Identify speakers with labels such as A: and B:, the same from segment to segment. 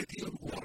A: idea of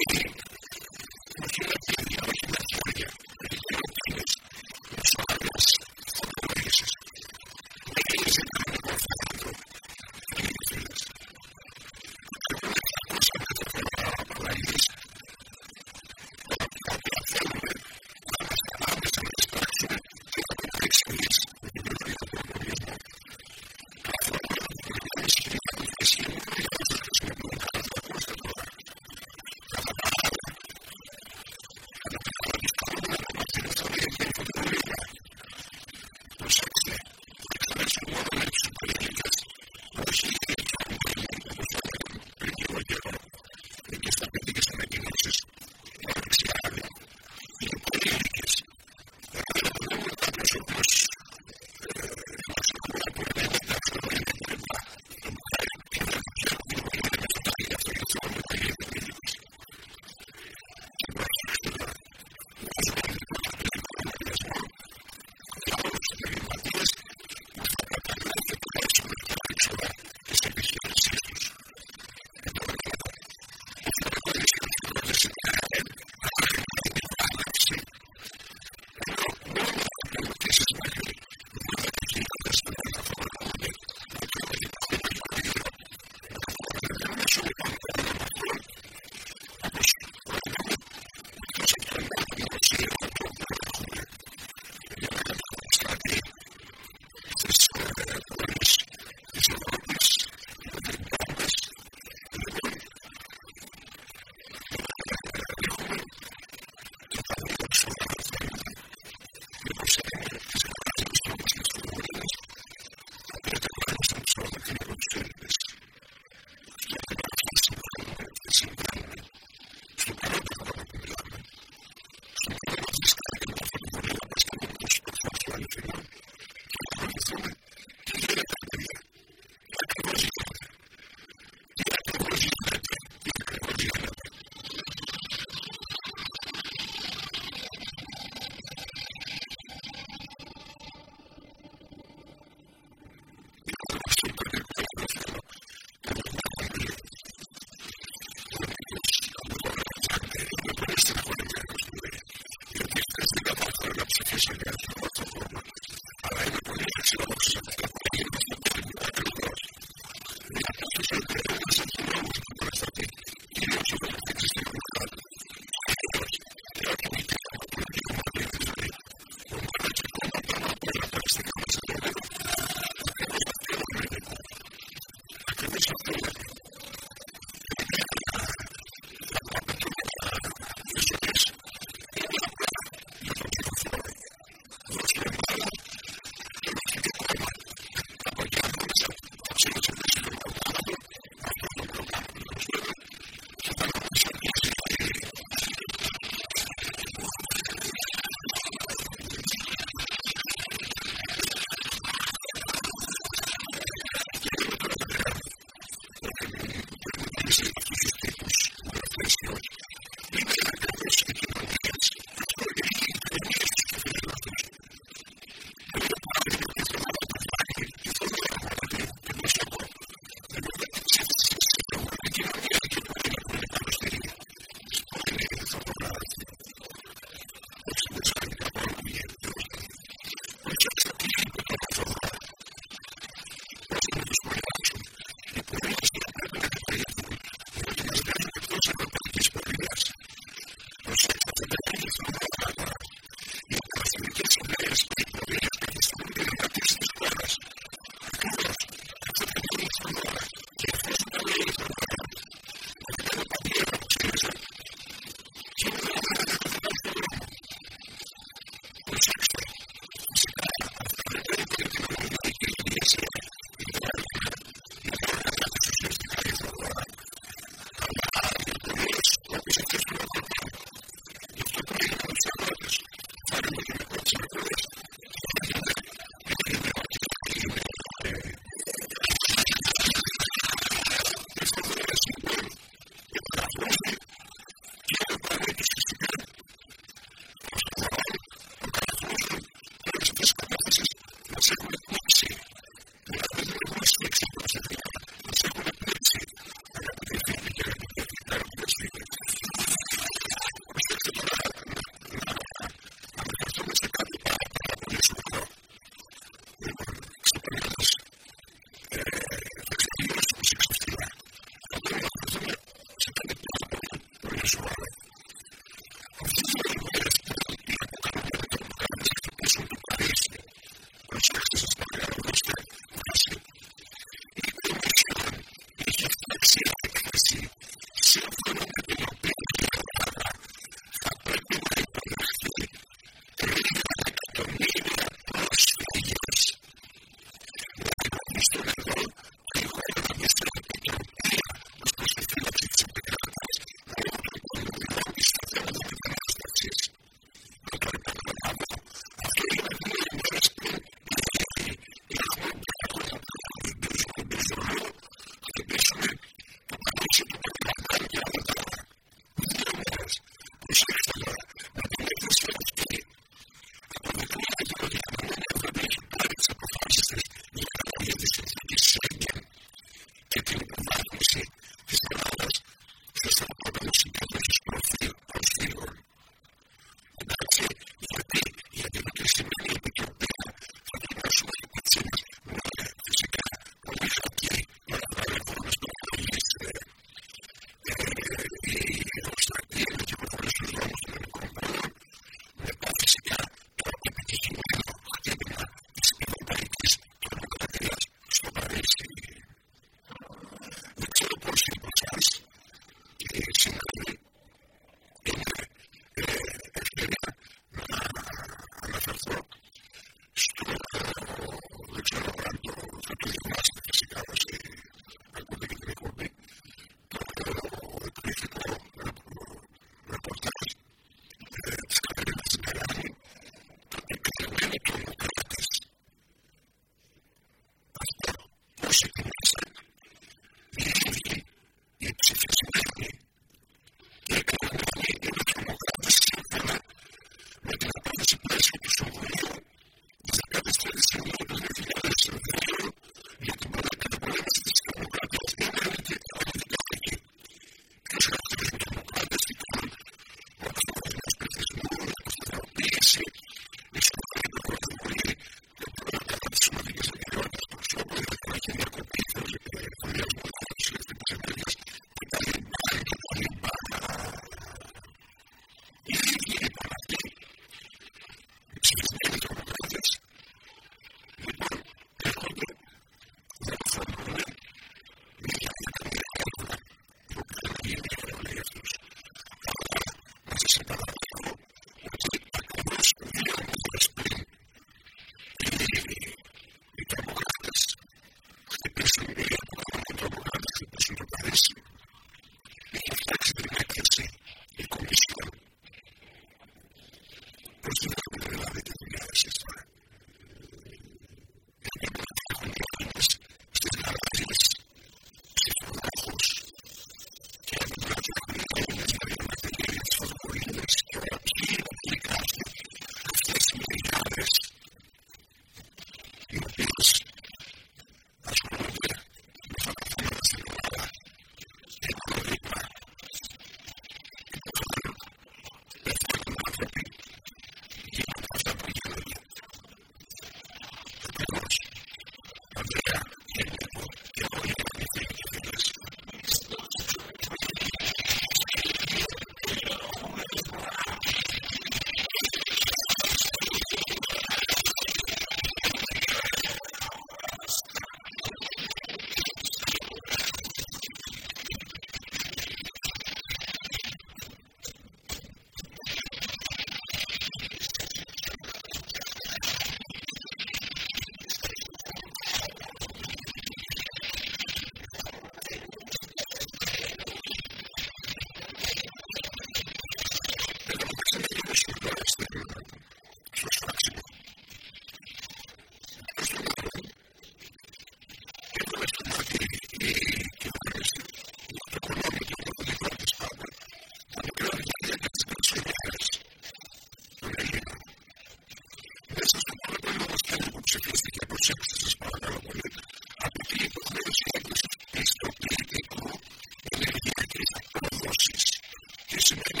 A: Christian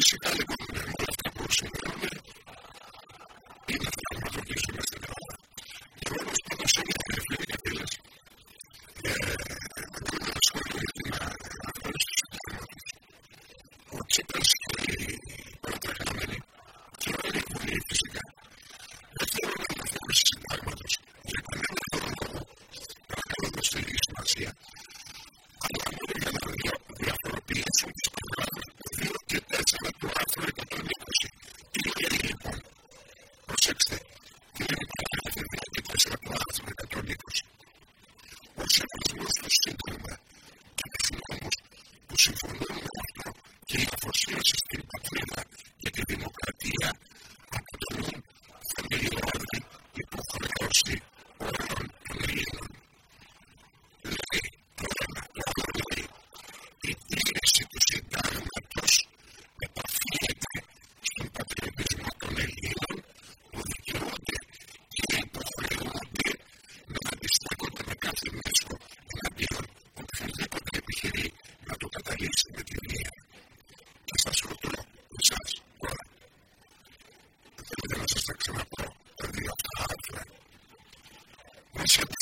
A: simples ficar και να πω ότι δεν είναι